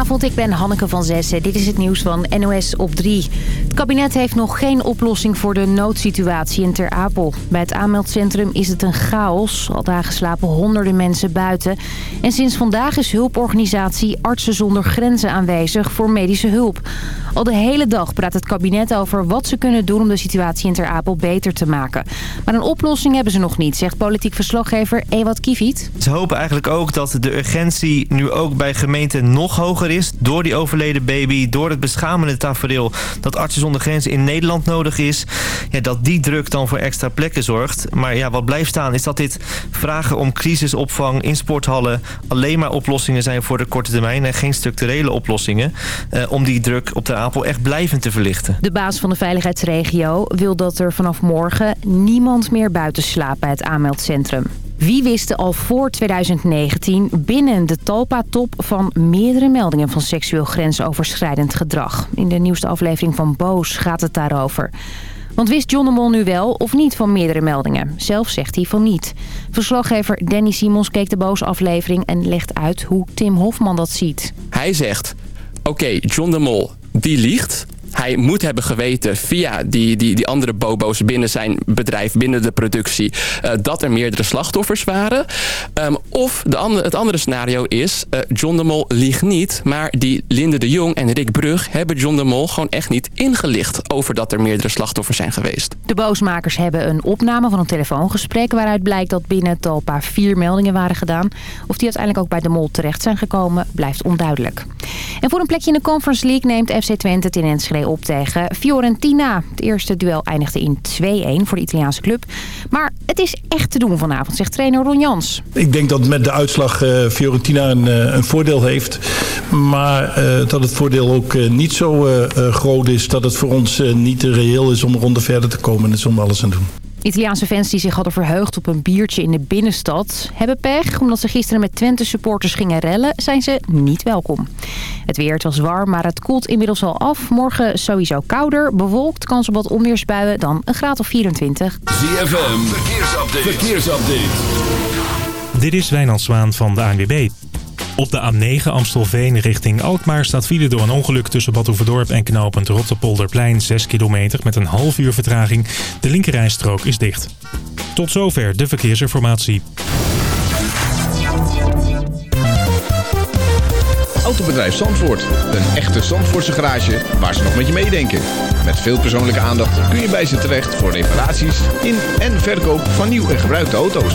Goedenavond, ik ben Hanneke van Zessen. Dit is het nieuws van NOS op 3. Het kabinet heeft nog geen oplossing voor de noodsituatie in Ter Apel. Bij het aanmeldcentrum is het een chaos. Al dagen slapen honderden mensen buiten. En sinds vandaag is hulporganisatie Artsen zonder Grenzen aanwezig voor medische hulp. Al de hele dag praat het kabinet over wat ze kunnen doen om de situatie in Ter Apel beter te maken. Maar een oplossing hebben ze nog niet, zegt politiek verslaggever Ewad Kiviet. Ze hopen eigenlijk ook dat de urgentie nu ook bij gemeenten nog hoger is. Door die overleden baby, door het beschamende tafereel dat Artsen zonder Grenzen in Nederland nodig is. Ja, dat die druk dan voor extra plekken zorgt. Maar ja, wat blijft staan is dat dit vragen om crisisopvang in sporthallen alleen maar oplossingen zijn voor de korte termijn. En geen structurele oplossingen eh, om die druk op de Apel echt blijvend te verlichten. De baas van de veiligheidsregio wil dat er vanaf morgen niemand meer buiten slaapt bij het aanmeldcentrum. Wie wist al voor 2019 binnen de Talpa-top van meerdere meldingen van seksueel grensoverschrijdend gedrag? In de nieuwste aflevering van Boos gaat het daarover. Want wist John de Mol nu wel of niet van meerdere meldingen? Zelf zegt hij van niet. Verslaggever Danny Simons keek de Boos-aflevering en legt uit hoe Tim Hofman dat ziet. Hij zegt, oké, John de Mol, die liegt hij moet hebben geweten via die, die, die andere bobo's binnen zijn bedrijf, binnen de productie, uh, dat er meerdere slachtoffers waren. Um, of de het andere scenario is, uh, John de Mol liegt niet, maar die Linde de Jong en Rick Brug hebben John de Mol gewoon echt niet ingelicht over dat er meerdere slachtoffers zijn geweest. De boosmakers hebben een opname van een telefoongesprek waaruit blijkt dat binnen Talpa vier meldingen waren gedaan. Of die uiteindelijk ook bij de Mol terecht zijn gekomen, blijft onduidelijk. En voor een plekje in de Conference League neemt FC Twente het in Enschede op tegen Fiorentina. Het eerste duel eindigde in 2-1 voor de Italiaanse club. Maar het is echt te doen vanavond, zegt trainer Ron Jans. Ik denk dat met de uitslag uh, Fiorentina een, uh, een, voordeel heeft. Maar uh, dat het voordeel ook niet zo groot is. Dat het voor ons niet reëel is om ronde verder te komen. En zonder alles aan doen. Italiaanse fans die zich hadden verheugd op een biertje in de binnenstad... hebben pech. Omdat ze gisteren met Twente-supporters gingen rellen... zijn ze niet welkom. Het weer het was warm, maar het koelt inmiddels al af. Morgen sowieso kouder, bewolkt, kans op wat onweersbuien... dan een graad of 24. ZFM, verkeersupdate. verkeersupdate. Dit is Wijnand Zwaan van de ANWB. Op de A9 Amstelveen richting Alkmaar staat file door een ongeluk tussen Badhoevedorp en knooppunt Rotterpolderplein 6 kilometer met een half uur vertraging. De linkerrijstrook is dicht. Tot zover de verkeersinformatie. Autobedrijf Zandvoort. Een echte Zandvoortse garage waar ze nog met je meedenken. Met veel persoonlijke aandacht kun je bij ze terecht voor reparaties in en verkoop van nieuw en gebruikte auto's.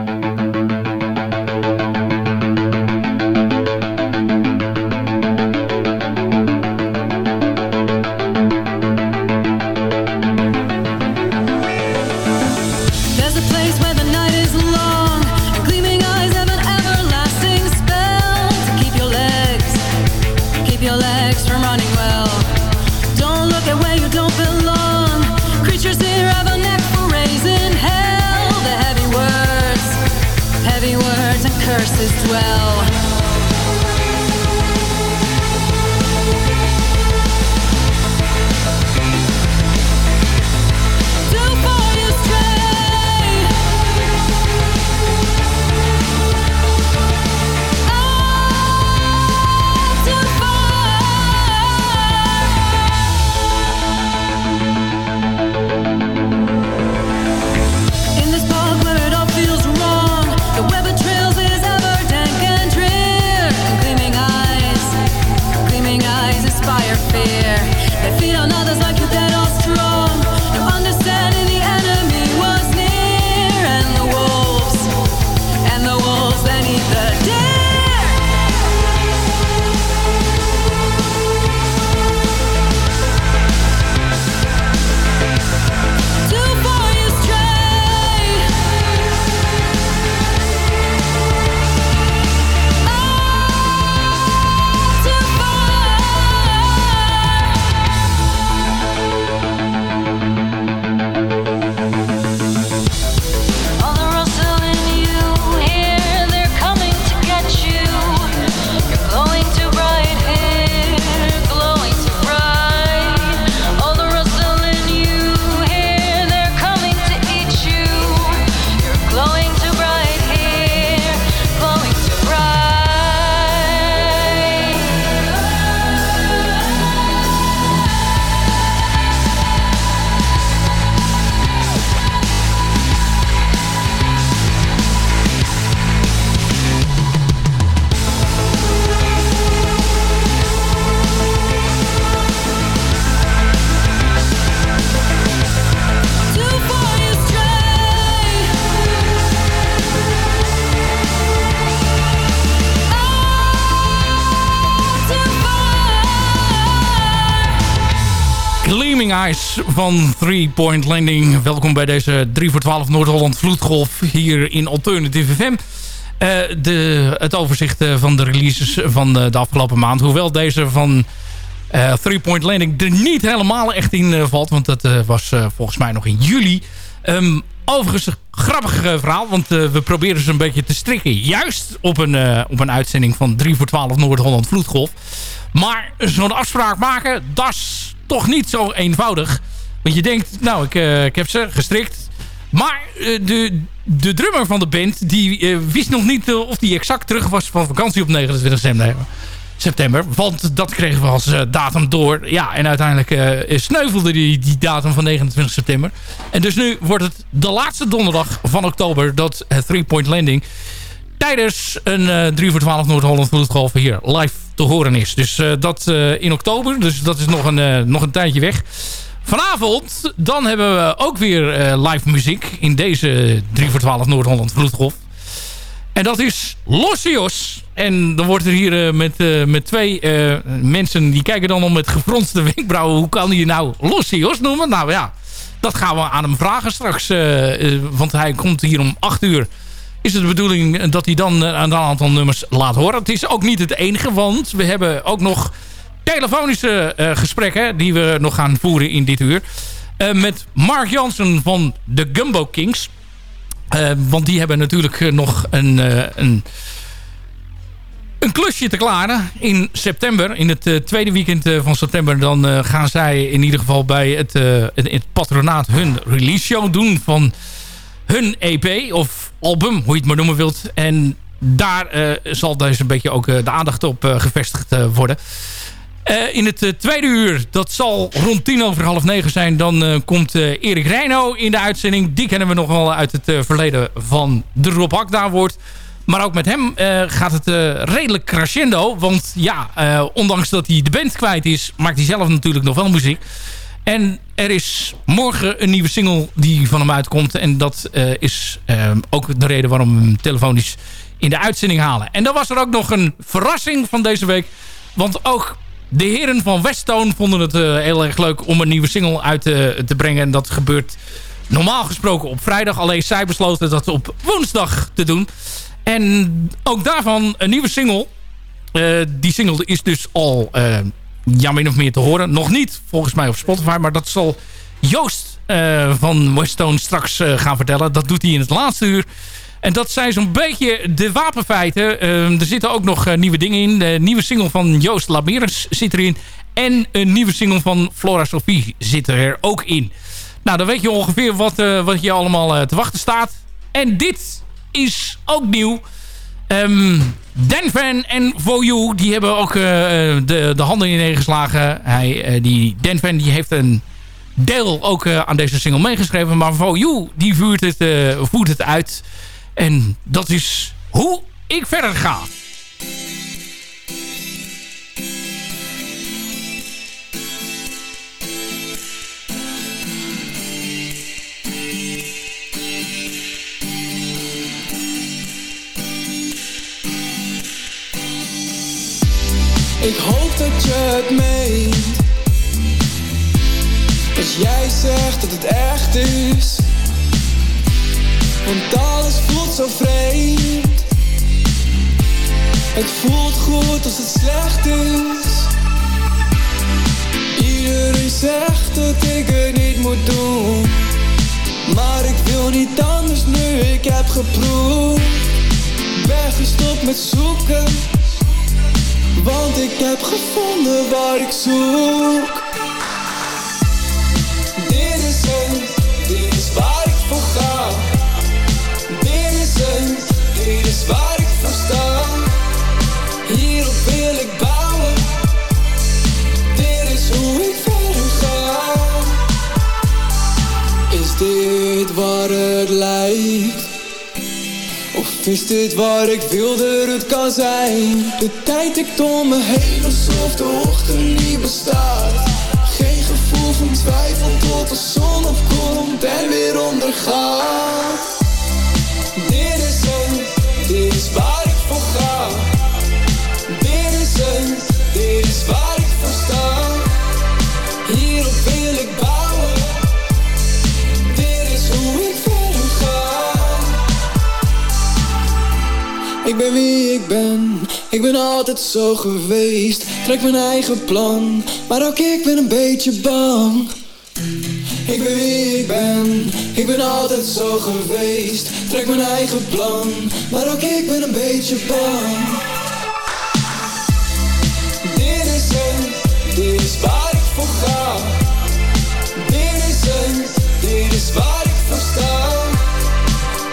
legs from running well. Don't look at where you don't belong. Creatures here have a knack for raising hell. The heavy words, heavy words and curses dwell. Van Three Point Landing. Welkom bij deze 3 voor 12 Noord-Holland Vloedgolf hier in Alternative FM. Uh, de, het overzicht van de releases van de, de afgelopen maand. Hoewel deze van uh, Point Landing er niet helemaal echt in valt. Want dat was volgens mij nog in juli. Um, overigens een grappig verhaal. Want we proberen ze een beetje te strikken. Juist op een, op een uitzending van 3 voor 12 Noord-Holland Vloedgolf. Maar zo'n afspraak maken, dat is toch niet zo eenvoudig. Want je denkt, nou, ik, uh, ik heb ze gestrikt. Maar uh, de, de drummer van de band, die uh, wist nog niet of die exact terug was van vakantie op 29 september. september want dat kregen we als datum door. Ja, en uiteindelijk sneuvelde die, die datum van 29 september. En dus nu wordt het de laatste donderdag van oktober dat Three Point Landing tijdens een 3 voor 12 Noord-Holland Vloedgolf hier live te horen is. Dus uh, dat uh, in oktober. Dus dat is nog een, uh, nog een tijdje weg. Vanavond, dan hebben we ook weer live muziek in deze 3 voor 12 Noord-Holland Vloedgolf. En dat is Lossios. En dan wordt er hier met, met twee mensen... die kijken dan om met gefronste wenkbrauwen... hoe kan hij nou Lossios noemen? Nou ja, dat gaan we aan hem vragen straks. want hij komt hier om 8 uur is het de bedoeling dat hij dan eh, een aantal nummers laat horen. Het is ook niet het enige, want we hebben ook nog telefonische uh, gesprekken... die we nog gaan voeren in dit uur. Uh, met Mark Jansen van de Gumbo Kings. Want die hebben natuurlijk nog een, een, een, klusje te klaren in september. In het tweede weekend van september... dan gaan zij in ieder geval bij het, het patronaat hun release show doen... van hun EP of album, hoe je het maar noemen wilt. En daar uh, zal dus een beetje ook uh, de aandacht op uh, gevestigd worden. in het tweede uur, dat zal rond tien over half negen zijn... dan komt Erik Reino in de uitzending. Die kennen we nog wel uit het verleden van de Rob Hakda wordt. Maar ook met hem gaat het redelijk crescendo. Want ja, ondanks dat hij de band kwijt is... maakt hij zelf natuurlijk nog wel muziek. En er is morgen een nieuwe single die van hem uitkomt. En dat uh, is uh, ook de reden waarom we hem telefonisch in de uitzending halen. En dan was er ook nog een verrassing van deze week. Want ook de heren van Westone vonden het uh, heel erg leuk om een nieuwe single uit te brengen. En dat gebeurt normaal gesproken op vrijdag. Alleen zij besloten dat op woensdag te doen. En ook daarvan een nieuwe single. die single is dus al ja, min of meer te horen. Nog niet volgens mij op Spotify, maar dat zal Joost uh, van Westone straks uh, gaan vertellen. Dat doet hij in het laatste uur. En dat zijn zo'n beetje de wapenfeiten. Uh, er zitten ook nog nieuwe dingen in. De nieuwe single van Joost Lameres zit erin. En een nieuwe single van Flora Sophie zit er ook in. Nou, dan weet je ongeveer wat, wat je allemaal te wachten staat. En dit is ook nieuw. Um, Denvan en For You, die hebben ook uh, de, de handen ineengeslagen. Hij, uh, die Denvan die heeft een deel ook aan deze single meegeschreven. Maar For You, die het, voert het uit. En dat is hoe ik verder ga. Ik hoop dat je het meent. Als jij zegt dat het echt is. Want alles voelt zo vreemd. Het voelt goed als het slecht is. Iedereen zegt dat ik het niet moet doen. Maar ik wil niet anders nu ik heb geproefd. Ben gestopt met zoeken want ik heb gevonden waar ik zoek. Dit is het, dit is waar ik voor ga. Dit is het, dit is waar ik voor sta. Hierop wil ik bouwen. Dit is hoe ik verder ga. Is dit waar het lijkt is dit waar ik wilde het kan zijn? De tijd ik om me heen alsof de ochtend niet bestaat Geen gevoel van twijfel tot de zon opkomt en weer ondergaat ben wie ik ben, ik ben altijd zo geweest. Trek mijn eigen plan, maar ook ik ben een beetje bang. Ik ben wie ik ben, ik ben altijd zo geweest. Trek mijn eigen plan, maar ook ik ben een beetje bang. Dit is het, dit is waar ik voor ga. Dit is het, dit is waar ik voor sta.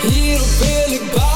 Hierop wil ik.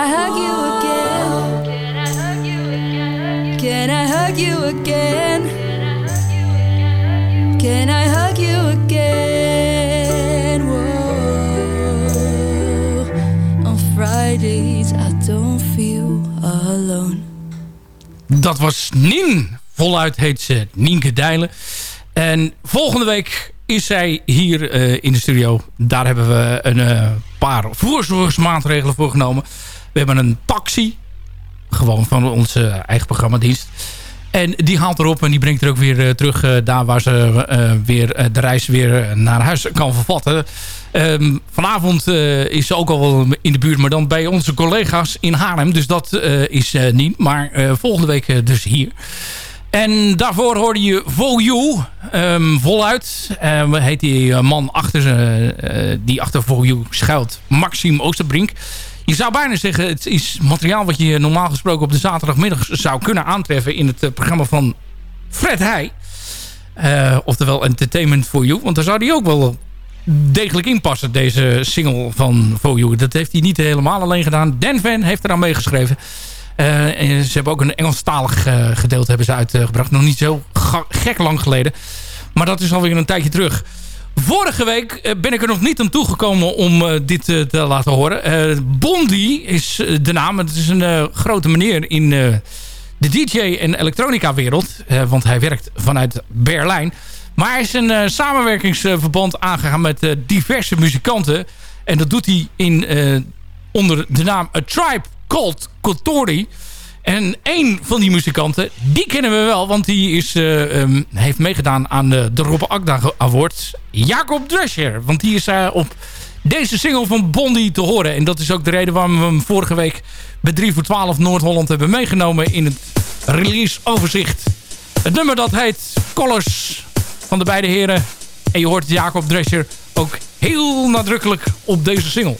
I hug you again? Can I hug you again? Can I hug you again? Whoa. On Fridays I don't feel alone. Dat was Nien. Voluit heet ze Nienke Dijlen. En volgende week is zij hier eh, in de studio. Daar hebben we een eh, paar voorzorgsmaatregelen voor genomen. We hebben een taxi. Gewoon van onze eigen programmadienst. En die haalt erop en die brengt er ook weer eh, terug... eh, daar waar ze eh, weer, de reis weer naar huis kan vervatten. Ehm, vanavond is ze ook al wel in de buurt... maar dan bij onze collega's in Haarlem. Dus dat is niet. Maar volgende week dus hier. En daarvoor hoorde je For You, ehm, voluit. Uh, heet die man achter, die achter For You schuilt, Maxime Oosterbrink. Je zou bijna zeggen, het is materiaal wat je normaal gesproken op de zaterdagmiddag zou kunnen aantreffen in het eh, programma van Fred Heij. Eh, oftewel Entertainment for You, want daar zou die ook wel degelijk inpassen, deze single van For You. Dat heeft hij niet helemaal alleen gedaan. Dan Van heeft eraan meegeschreven. En ze hebben ook een Engelstalig uh, gedeelte hebben ze uitgebracht. Nog niet zo gek lang geleden. Maar dat is alweer een tijdje terug. Vorige week ben ik er nog niet aan toegekomen om dit te laten horen. Bondi is de naam. Het is een grote meneer in de DJ- en elektronica wereld. want hij werkt vanuit Berlijn. Maar hij is een samenwerkingsverband aangegaan met diverse muzikanten. En dat doet hij in, onder de naam A Tribe Called Kotori. En een van die muzikanten, die kennen we wel. Want die is, um, heeft meegedaan aan de, de Rob Akda Award. Jacob Drescher. Want die is op deze single van Bondi te horen. En dat is ook de reden waarom we hem vorige week bij 3 voor 12 Noord-Holland hebben meegenomen in het release overzicht. Het nummer dat heet Colors van de beide heren. En je hoort Jacob Drescher ook heel nadrukkelijk op deze single.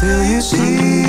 till you see.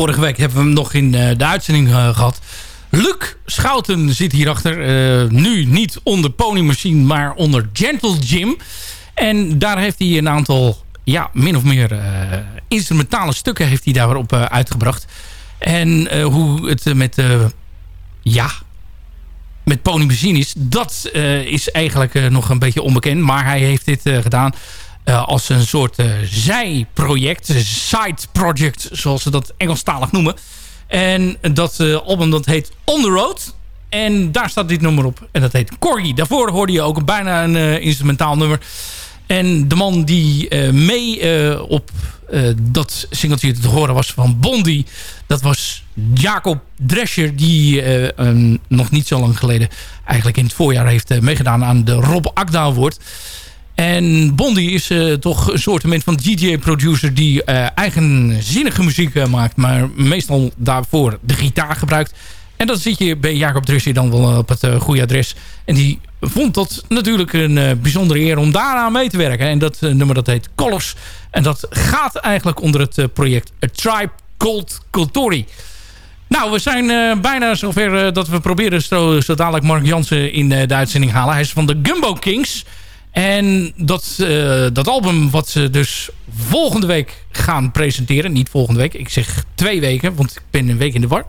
Vorige week hebben we hem nog in de uitzending gehad. Luc Schouten zit hierachter. nu niet onder Pony Machine, maar onder Gentle Jim. En daar heeft hij een aantal, ja, min of meer instrumentale stukken heeft hij daarop uitgebracht. En hoe het met, ja, met Pony is, dat is eigenlijk nog een beetje onbekend. Maar hij heeft dit gedaan uh, als een soort uh, zijproject, side project, zoals ze dat Engelstalig noemen. En dat uh, album dat heet On The Road. En daar staat dit nummer op. En dat heet Corgi. Daarvoor hoorde je ook bijna een instrumentaal nummer. En de man die mee op dat singeltje te horen was van Bondi. Dat was Jacob Drescher. Die nog niet zo lang geleden eigenlijk in het voorjaar heeft meegedaan aan de Rob Akda Award. En Bondi is uh, toch een soort van DJ-producer die uh, eigenzinnige muziek uh, maakt. Maar meestal daarvoor de gitaar gebruikt. En dan zit je bij Jacob Dressie dan wel op het goede adres. En die vond dat natuurlijk een bijzondere eer om daaraan mee te werken. En dat nummer dat heet Colors. En dat gaat eigenlijk onder het project A Tribe Called Cultori. Nou, we zijn bijna zover dat we proberen zo, zo dadelijk Mark Jansen in de uitzending halen. Hij is van de Gumbo Kings... En dat, uh, dat album wat ze dus volgende week gaan presenteren. Niet volgende week, ik zeg twee weken, want ik ben een week in de war.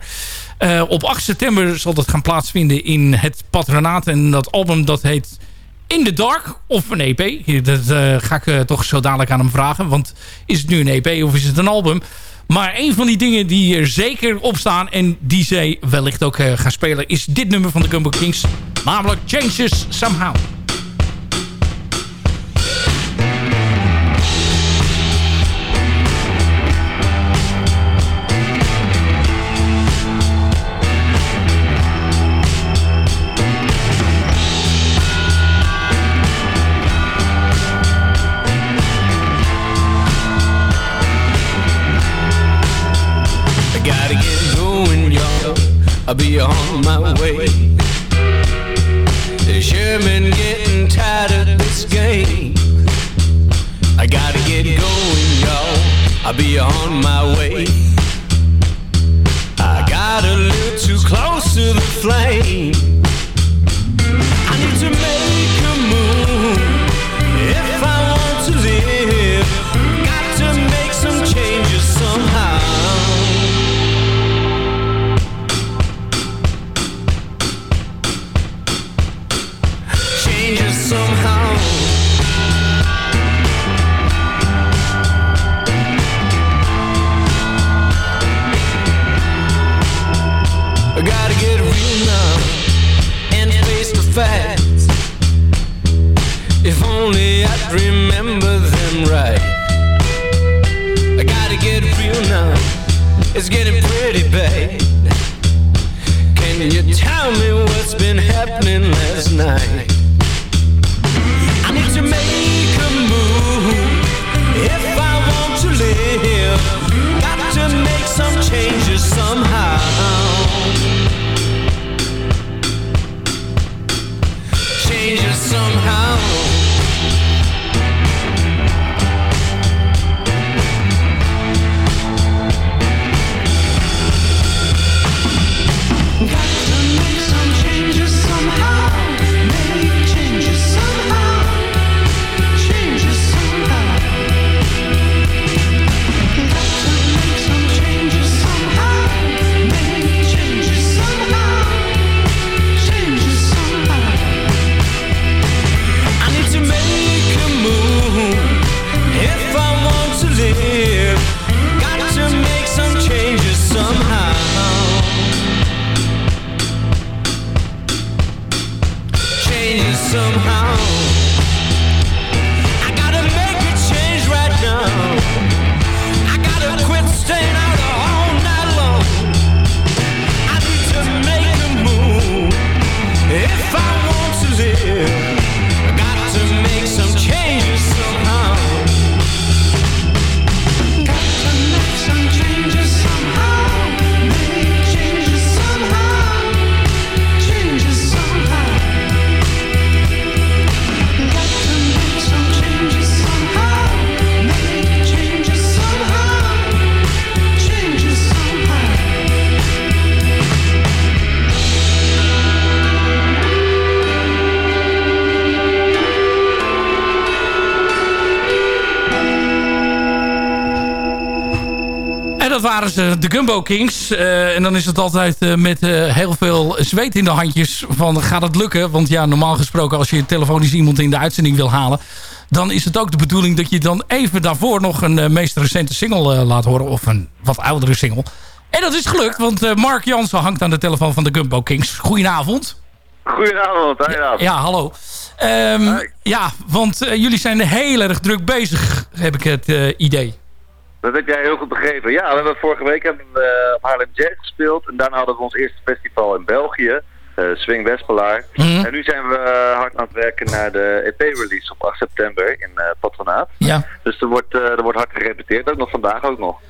Uh, op 8 september zal dat gaan plaatsvinden in het patronaat. En dat album dat heet In the Dark of een EP. Dat uh, ga ik toch zo dadelijk aan hem vragen. Want is het nu een EP of is het een album? Maar een van die dingen die er zeker op staan... en die zij wellicht ook gaan spelen... is dit nummer van de Gumbo Kings. Namelijk Changes Somehow. I'll be on my way. Sherman getting tired of this game. I gotta get going, y'all. I'll be on my way. I got a little too close to the flame. I need to make somehow. I gotta get real now and face the facts. If only I'd remember them right. I gotta get real now. It's getting pretty bad. Can you tell me what's been happening last night? Waren ze, de Gumbo Kings. Eh, en dan is het altijd eh, met eh, heel veel zweet in de handjes van gaat het lukken? Want ja, normaal gesproken als je telefonisch iemand in de uitzending wil halen... dan is het ook de bedoeling dat je dan even daarvoor nog een meest recente single laat horen. Of een wat oudere single. En dat is gelukt, want Mark Jansen hangt aan de telefoon van de Gumbo Kings. Goedenavond. Goedenavond, ja. Ja, hallo. Um, ja, want jullie zijn heel erg druk bezig, heb ik het idee. Dat heb jij heel goed begrepen. Ja, we hebben vorige week hebben we op Haarlem Jazz gespeeld. En daarna hadden we ons eerste festival in België. Uh, Swing Westpelaar. Mhm. En nu zijn we uh, hard aan het werken naar de EP-release op 8 september in uh, Patronaat. Ja. Dus er wordt, er wordt hard gerepeteerd, ook nog vandaag ook nog.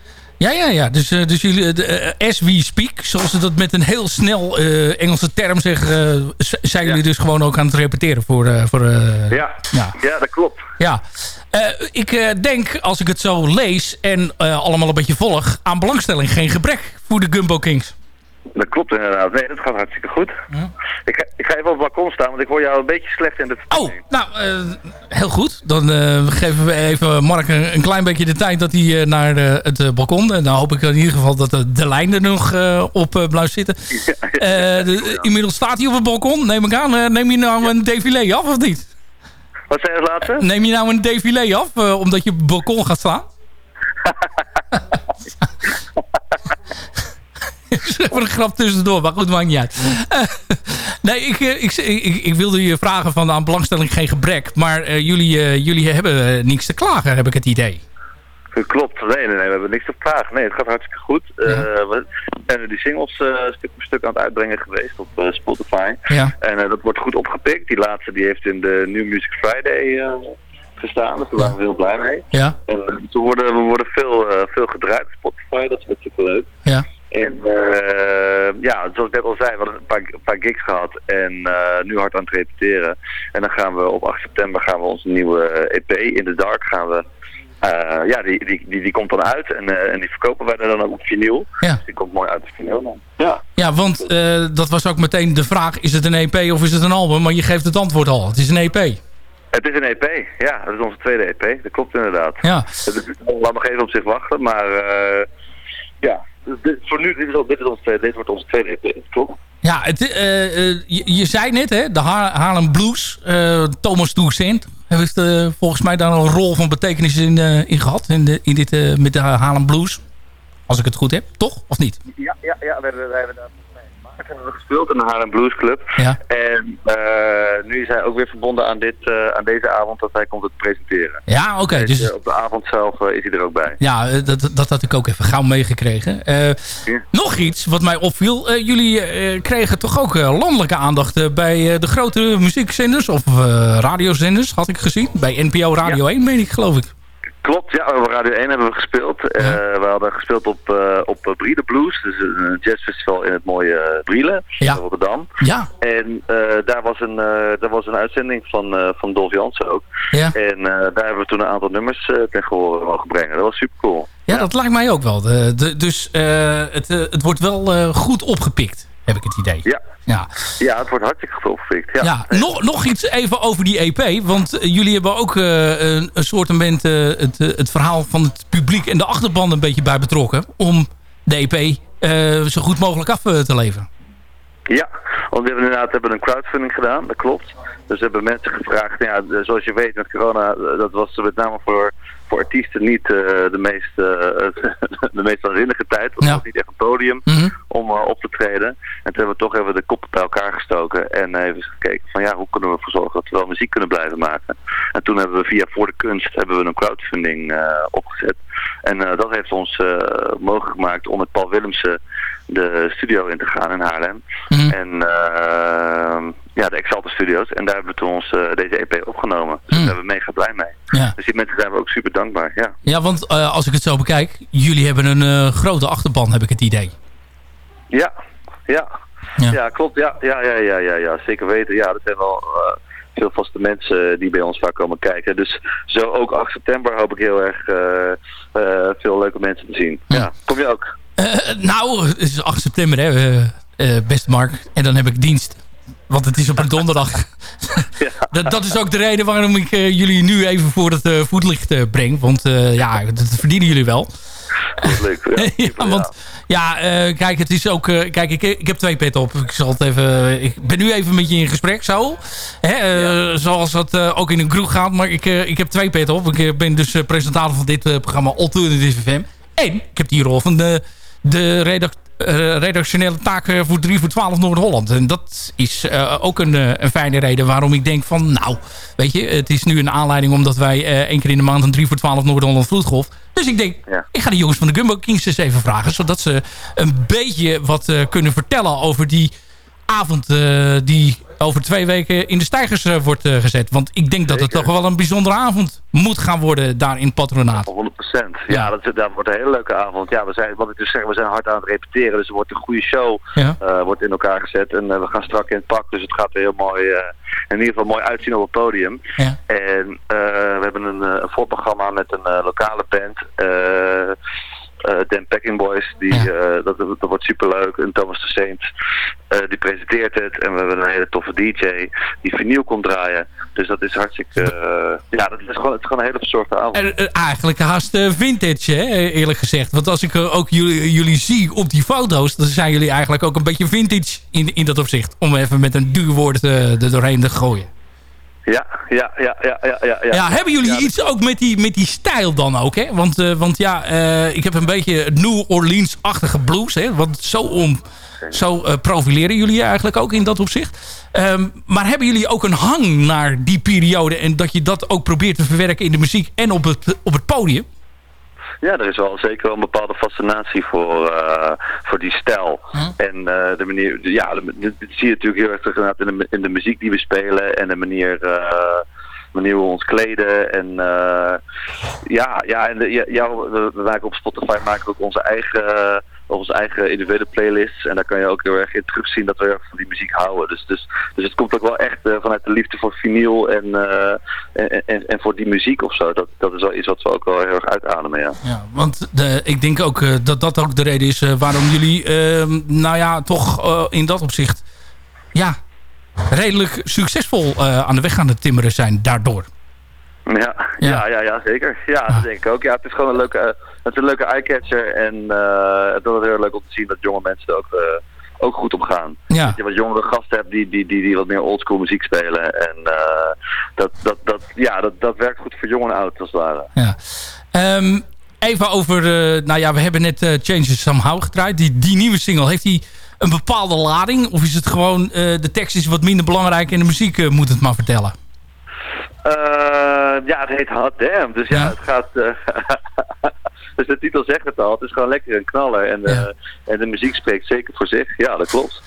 Ja, ja, ja. Dus, dus jullie, de, as we speak, zoals ze dat met een heel snel Engelse term zeggen, zijn jullie dus gewoon ook aan het repeteren voor... voor ja. Ja. ja, dat klopt. Ja. Ik denk, als ik het zo lees en allemaal een beetje volg... aan belangstelling geen gebrek voor de Gumbo Kings. Dat klopt inderdaad. Nee, dat gaat hartstikke goed. Ik, ga, ik ga even op het balkon staan, want ik hoor jou een beetje slecht in de Oh, nou, heel goed. Dan geven we even Mark een, een, klein beetje de tijd dat hij naar het balkon... en dan hoop ik in ieder geval dat de, de lijn er nog op blijft zitten. Ja, ja, de, inmiddels staat hij op het balkon, neem ik aan. neem je nou een défilé af of niet? Wat zei je het laatste? Neem je nou een défilé af, omdat je op het balkon gaat staan? Even een grap tussendoor, maar goed, maakt niet uit. Uh, nee, ik, ik, ik, ik, wilde je vragen van aan belangstelling geen gebrek. Maar uh, jullie, jullie hebben niks te klagen, heb ik het idee. Klopt, nee, nee, nee, we hebben niks te vragen. Nee, het gaat hartstikke goed. Ja. Uh, we zijn die singles uh, stuk voor stuk aan het uitbrengen geweest op uh, Spotify. Ja. En dat wordt goed opgepikt. Die laatste die heeft in de New Music Friday gestaan, dus daar waren we heel blij mee. Ja. En we worden, we worden veel, veel gedraaid op Spotify, dat is hartstikke leuk. Ja. En ja, zoals ik net al zei, we hadden een paar, een paar gigs gehad en nu hard aan het repeteren. En dan gaan we op 8 september gaan we onze nieuwe EP In The Dark gaan we uh, ja, die, die, die, die komt dan uit en, uh, en die verkopen wij dan ook op vinyl. Ja. Dus die komt mooi uit de vinyl dan. Ja, ja want uh, dat was ook meteen de vraag, is het een EP of is het een album? Maar je geeft het antwoord al, het is een EP. Het is een EP, ja. Dat is onze tweede EP, dat klopt inderdaad. Ja. Laat nog even op zich wachten, maar ja. Dit, voor nu, dit, is, dit, is onze, dit wordt onze tweede EP, klopt. Ja, het, je, je, zei net, hè, de ha Haarlem Blues, Thomas Toussaint heeft volgens mij daar een rol van betekenis in, in gehad. In, de, in dit, met de Haarlem Blues. Als ik het goed heb, toch? Of niet? Ja, ja, ja we, hebben, we hebben daar hebben we gespeeld in de Haarlem Blues Club. Ja. En nu is hij ook weer verbonden aan, dit, aan deze avond dat hij komt het presenteren. Ja, oké. Okay, dus... op de avond zelf is hij er ook bij. Ja, dat, dat had ik ook even gauw meegekregen. Ja. Nog iets wat mij opviel. jullie kregen toch ook landelijke aandacht bij de grote muziekzenders of radiozenders, had ik gezien. Bij NPO Radio ja. 1, meen ik, geloof ik. Klopt, ja, op Radio 1 hebben we gespeeld. Uh, we hadden gespeeld op, uh, op Brielen Blues, dus een jazzfestival in het mooie Brielen, ja. in Rotterdam. Ja. En uh, daar, was een, daar was een uitzending van, van Dolf Jansen ook. Ja. En daar hebben we toen een aantal nummers ten gehoor mogen brengen. Dat was super cool. Ja, ja, dat lijkt mij ook wel. De, de, dus het, het wordt wel goed opgepikt, heb ik het idee. Ja. Ja. ja, het wordt hartstikke opgepikt. Ja. ja nog, nog iets even over die EP. Want jullie hebben ook uh, een, een soort uh, het, het verhaal van het publiek en de achterban een beetje bij betrokken. Om de EP uh, zo goed mogelijk af te leveren. Ja, want we hebben inderdaad hebben een crowdfunding gedaan, dat klopt. Dus we hebben mensen gevraagd, ja, zoals je weet met corona, dat was met name voor, voor artiesten niet uh, de meest, uh, de meest waanzinnige tijd. Het ja. was niet echt een podium mm -hmm. om uh, op te treden. En toen hebben we toch even de koppen bij elkaar gestoken en even gekeken van ja, hoe kunnen we ervoor zorgen dat we wel muziek kunnen blijven maken. En toen hebben we via Voor de Kunst hebben we een crowdfunding opgezet. En dat heeft ons mogelijk gemaakt om met Paul Willemsen de studio in te gaan in Haarlem. Mm -hmm. En uh, ja, de Exalta Studios. En daar hebben we toen ons, deze EP opgenomen. Dus Mm. daar zijn we mega blij mee. Ja. Dus die mensen zijn we ook super dankbaar. Ja, ja want als ik het zo bekijk, jullie hebben een grote achterban, heb ik het idee. Ja, ja. Ja, ja klopt. Ja, ja, ja, ja, ja, ja, zeker weten. Ja, dat zijn wel uh, veel vaste mensen die bij ons vaak komen kijken. Dus zo ook 8 september hoop ik heel erg uh, uh, veel leuke mensen te zien. Ja, ja. kom je ook? Uh, nou, het is 8 september, hè, beste Mark. En dan heb ik dienst. Want het is op een donderdag. ja. dat, dat is ook de reden waarom ik uh, jullie nu even voor het voetlicht breng. Want ja, dat verdienen jullie wel. Dat leuk. Ja, ja, want ja, eh, kijk, het is ook. eh, kijk, ik, ik heb twee pet op. Ik zal het even. Ik ben nu even met je in gesprek, zo. Hè, eh, Zoals dat eh, ook in een kroeg gaat. Maar ik, eh, ik heb twee pet op. Ik eh, ben dus eh, presentator van dit eh, programma Alternative FM. En ik heb die rol van de, de eh, redactionele taak eh, voor 3 voor 12 Noord-Holland. En dat is eh, ook een, eh, een fijne reden waarom ik denk van... Nou, weet je, het is nu een aanleiding omdat wij eh, één keer in de maand een 3 voor 12 Noord-Holland vloedgolf. Dus ik denk, ik ga de jongens van de Gumbo Kings eens even vragen. Zodat ze een beetje wat eh, kunnen vertellen over die avond eh, die over twee weken in de stijgers eh, wordt eh, gezet. Want ik denk dat het toch wel een bijzondere avond moet gaan worden daar in het patronaat. 100%. Ja, dat, dat wordt een hele leuke avond. Ja, we zijn, wat ik dus zeg, we zijn hard aan het repeteren. Dus er wordt een goede show Ja. eh, wordt in elkaar gezet. En we gaan strak in het pak. Dus het gaat er heel mooi, in ieder geval mooi uitzien op het podium. Ja. En we hebben een, een voorprogramma met een lokale band. Eh Dan Packing Boys, die, eh, dat, dat wordt superleuk. En Thomas de Saint, eh, die presenteert het. En we hebben een hele toffe DJ die vinyl komt draaien. Dus dat is hartstikke... ja, dat is gewoon, het is gewoon een hele verzorgde avond. Er- eigenlijk haast vintage, hè, eerlijk gezegd. Want als ik ook jullie, jullie zie op die foto's... dan zijn jullie eigenlijk ook een beetje vintage in, in dat opzicht. Om even met een duur woord er doorheen te gooien. Ja, ja, ja, ja, ja, ja. ja. Ja, hebben jullie iets ook met die, met die stijl dan ook? Hè? Want, eh, want ja, eh, ik heb een beetje New Orleans-achtige blues. Hè? Want zo, om, zo eh, profileren jullie je eigenlijk ook in dat opzicht. Ehm, maar hebben jullie ook een hang naar die periode... en dat je dat ook probeert te verwerken in de muziek en op het, op het podium? Ja, er is wel zeker wel een bepaalde fascinatie voor, eh, voor die stijl. En eh, de manier, ja, dat zie je natuurlijk heel erg terug in de, in de muziek die we spelen en de manier, eh, manier hoe we ons kleden. En eh, ja, ja, en de, ja, we, we maken op Spotify maken we ook onze eigen, eh, onze eigen individuele playlists. En daar kan je ook heel erg in terugzien dat we heel erg van die muziek houden. Dus, dus, dus het komt ook wel echt eh, vanuit de liefde voor vinyl en, eh, en, en, en voor die muziek of zo. Dat, dat is wel iets wat we ook wel heel erg uitademen, ja. Ja, want de, ik denk ook eh, dat dat ook de reden is waarom jullie, ehm, nou ja, toch in dat opzicht, ja, redelijk succesvol aan de weg gaan te timmeren zijn daardoor. Ja, ja, ja, ja, zeker. Ja, dat denk ik ook. Ja, het is gewoon een leuke, het is een leuke eyecatcher en eh het is heel leuk om te zien dat jonge mensen er ook, eh, ook goed op gaan. Ja. Dat je wat jongere gasten hebt die, die, die, die wat meer oldschool muziek spelen en eh, dat, dat, dat, ja, dat, dat werkt goed voor jong en oud als het ware. Ja. Ehm, even over, nou ja, we hebben net Changes Somehow gedraaid. Die, die nieuwe single, heeft die een bepaalde lading? Of is het gewoon, de tekst is wat minder belangrijk en de muziek moet het maar vertellen? Ja, het heet Hot Damn, dus ja, het gaat... dus de titel zegt het al, het is gewoon lekker een knaller en, eh, en de muziek spreekt zeker voor zich. Ja, dat klopt.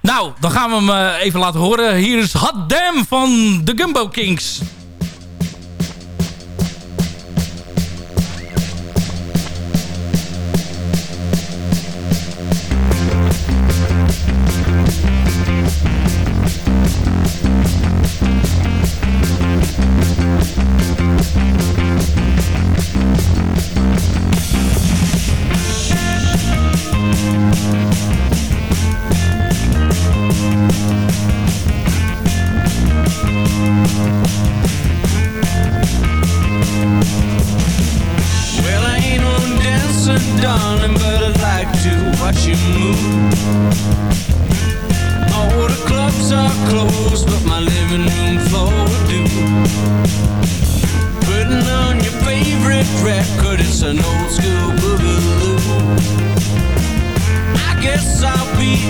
Nou, dan gaan we hem eh, even laten horen. Hier is Hot Damn van de Gumbo Kings.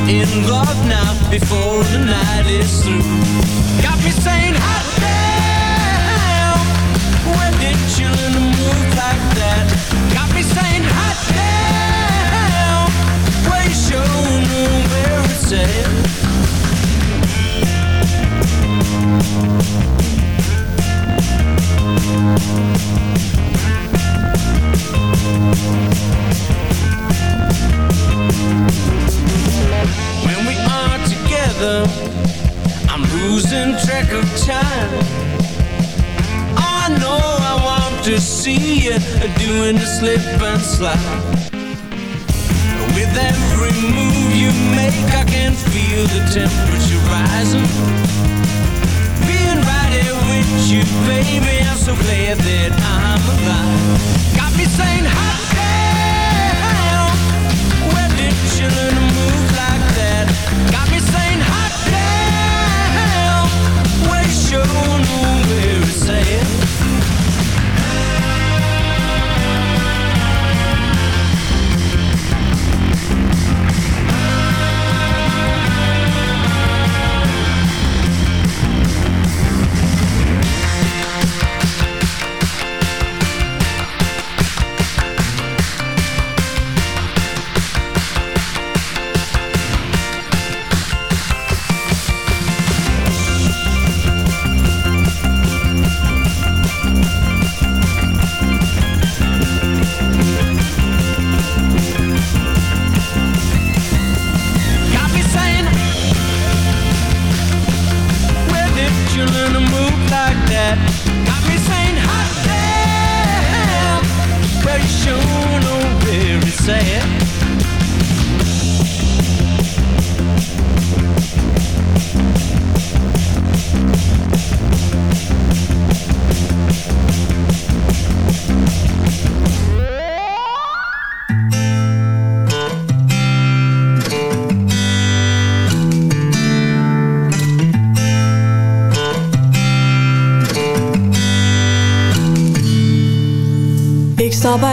In love now before the night is through. Got me saying, another I'm losing track of time. I know I want to see you Doing a slip and slide. With every move you make I can feel the temperature rising. Being right here with you, baby I'm so glad that I'm alive. Got me saying hot damn Where did you learn to move like that? Got show no way.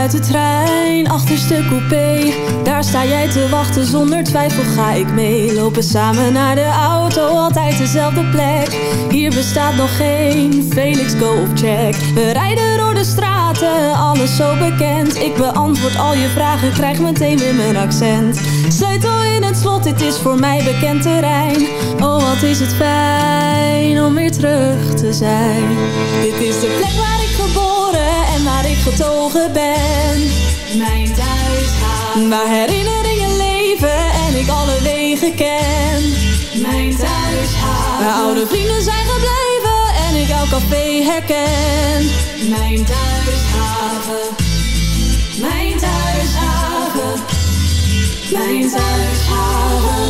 Uit de trein, achterste coupé. Daar sta jij te wachten, zonder twijfel ga ik mee. Lopen samen naar de auto, altijd dezelfde plek. Hier bestaat nog geen Felix Go of Check. We rijden door de straten, alles zo bekend. Ik beantwoord al je vragen, krijg meteen weer mijn accent. Sleutel in het slot, dit is voor mij bekend terrein. Oh, wat is het fijn om weer terug te zijn. Dit is de plek waar ik waar ik getogen ben. Mijn thuishaven. Waar herinneringen leven en ik alle wegen ken. Mijn thuishaven. Waar oude vrienden zijn gebleven en ik elk café herken. Mijn thuishaven. Mijn thuishaven. Mijn thuishaven.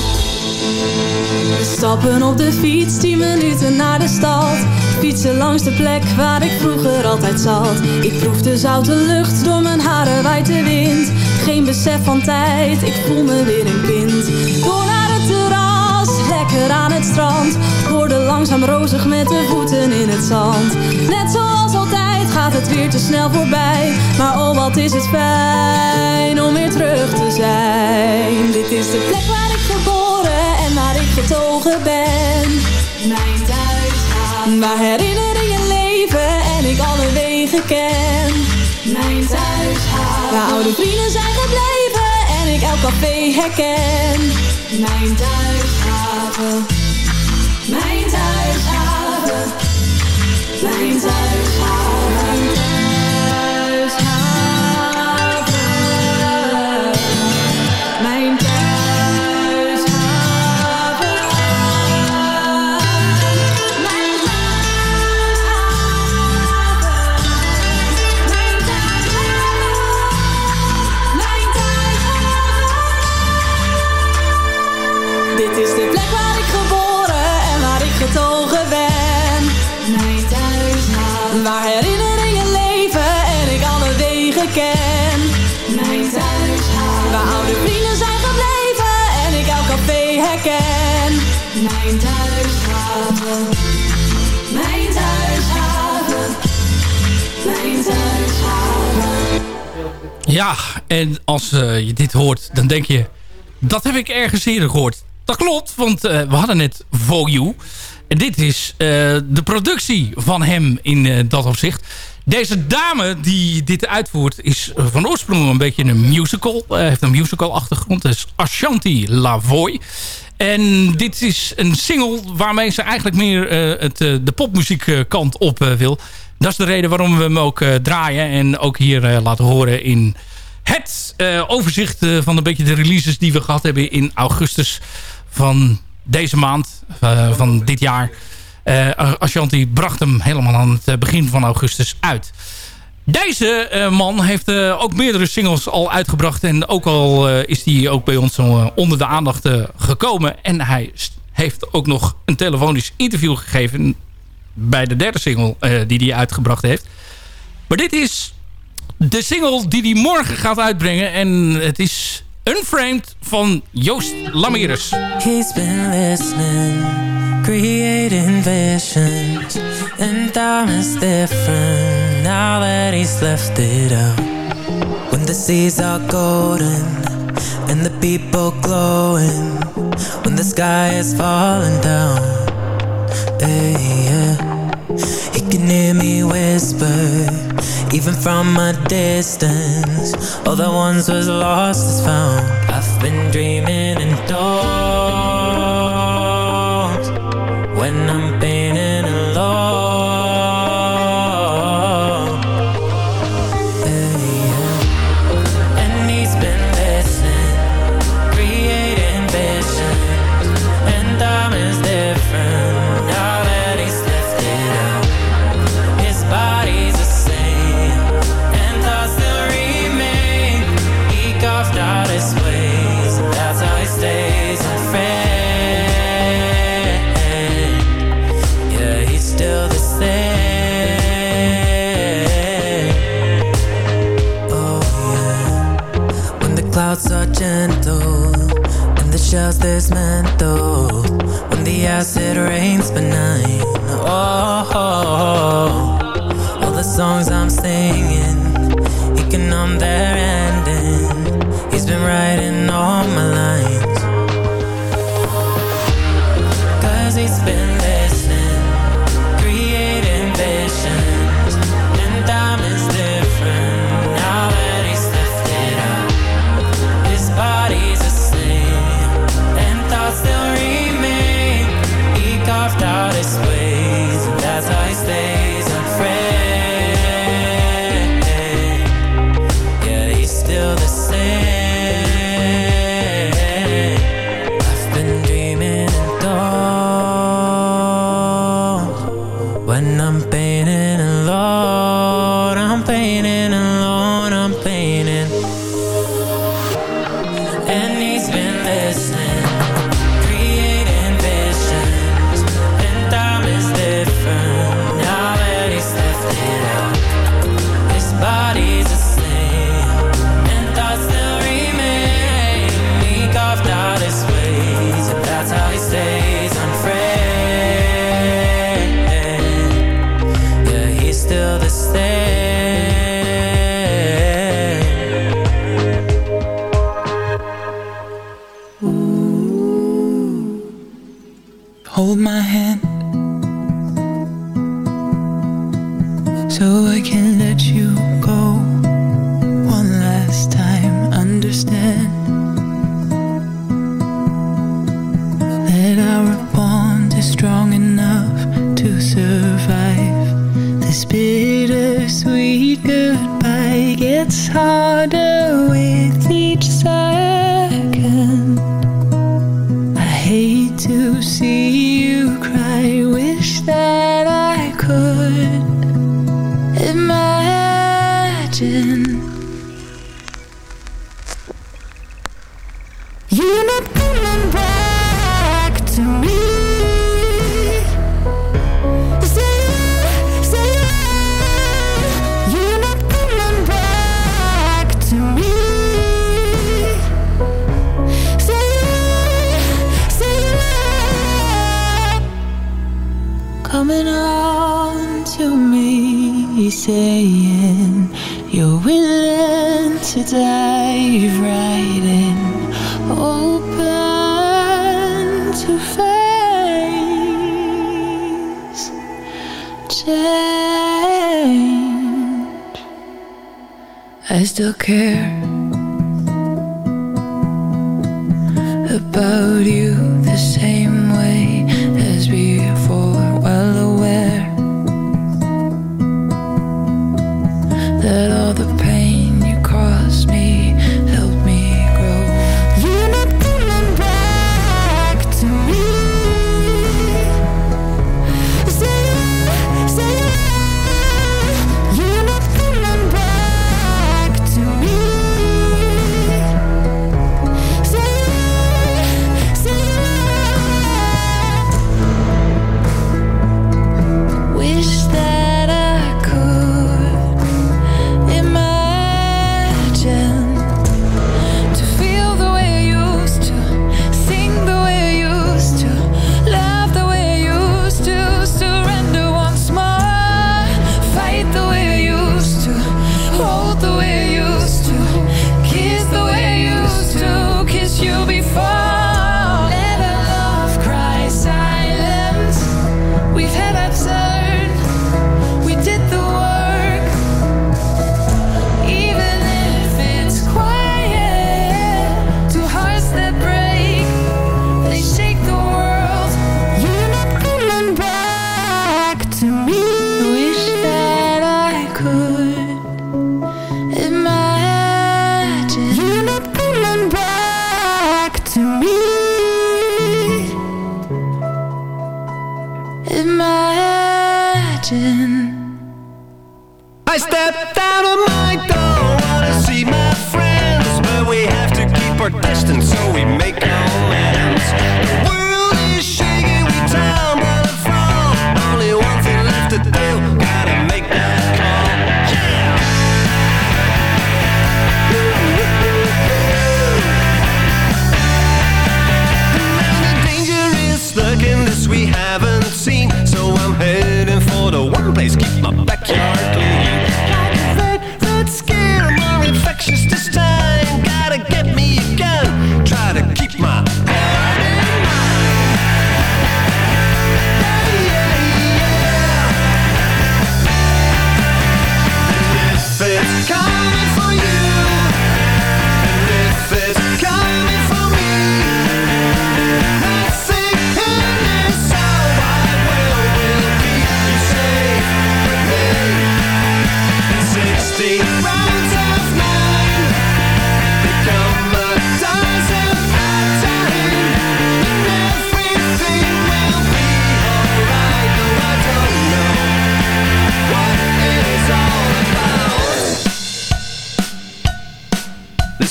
We stappen op de fiets, 10 minuten naar de stad. Fietsen langs de plek waar ik vroeger altijd zat. Ik proef de zoute lucht, door mijn haren waait de wind. Geen besef van tijd, ik voel me weer een kind. Door naar het terras, lekker aan het strand. Word langzaam rozig met de voeten in het zand. Net zoals altijd gaat het weer te snel voorbij. Maar oh wat is het fijn om weer terug te zijn. Dit is de plek waar ik geboren en waar ik getogen ben. Mijn. Waar herinneringen leven en ik alle wegen ken. Mijn thuishaven. Waar oude vrienden zijn gebleven en ik elk café herken. Mijn thuishaven. Mijn thuishaven. Mijn thuishaven. Thuishaven. Ja, en als eh, je dit hoort, dan denk je... Dat heb ik ergens eerder gehoord. Dat klopt, want eh, we hadden net For You. En dit is eh, de productie van hem in dat opzicht. Deze dame die dit uitvoert is van oorsprong een beetje een musical. heeft een musical achtergrond. Dat is Ashanti Lavoy. En dit is een single waarmee ze eigenlijk meer het, de popmuziekkant op wil. Dat is de reden waarom we hem ook draaien. En ook hier laten horen in het overzicht van een beetje de releases die we gehad hebben in augustus van deze maand, van dit jaar. Ashanti bracht hem helemaal aan het begin van augustus uit. Deze man heeft ook meerdere singles al uitgebracht. En ook al is hij ook bij ons onder de aandacht gekomen. En hij heeft ook nog een telefonisch interview gegeven... bij de derde single die hij uitgebracht heeft. Maar dit is de single die hij morgen gaat uitbrengen. En het is Unframed van Joost Lamerus. He's been listening, creating visions, and time is different now that he's left it out. When the seas are golden and the people glowing, when the sky is falling down, He can hear me whisper, even from a distance. All that once was lost is found. I've been dreaming in dawn when I'm when the acid rains benign.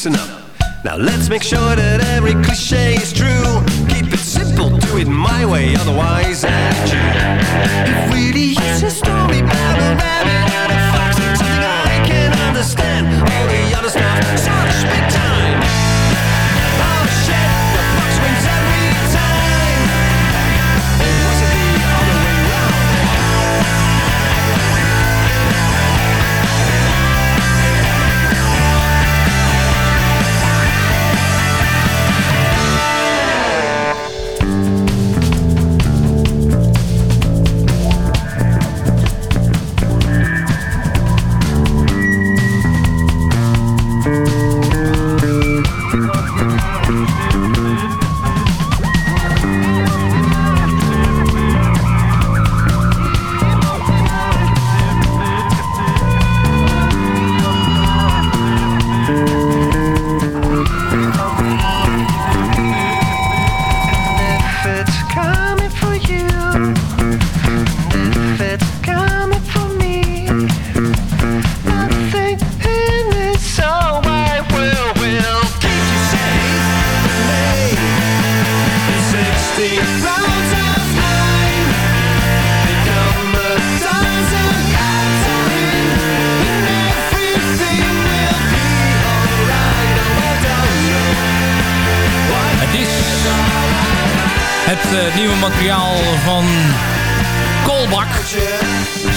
Listen up. Now let's make sure that every cliche is true. Keep it simple, do it my way, otherwise eh, act you. It really is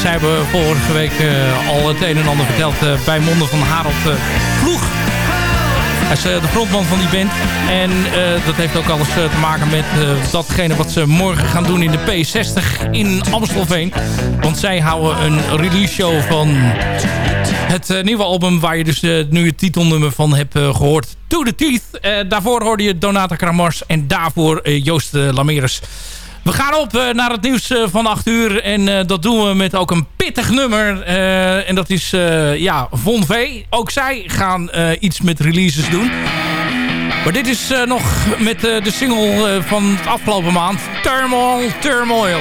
Zij hebben vorige week eh, al het een en ander verteld eh, bij monden van Harold Vloeg. Hij is eh, de frontman van die band. En eh, dat heeft ook alles eh, te maken met eh, datgene wat ze morgen gaan doen in de P60 in Amstelveen. Want zij houden een release show van het eh, nieuwe album waar je dus eh, nu het titelnummer van hebt eh, gehoord. To the Teeth. Eh, daarvoor hoorde je Donata Kramars en daarvoor eh, Joost eh, Lameres. We gaan op eh, naar het nieuws eh, van 8 uur. En eh, dat doen we met ook een pittig nummer. En dat is ja, Von V. Ook zij gaan iets met releases doen. Maar dit is nog met de single van het afgelopen maand. Turmoil, Turmoil.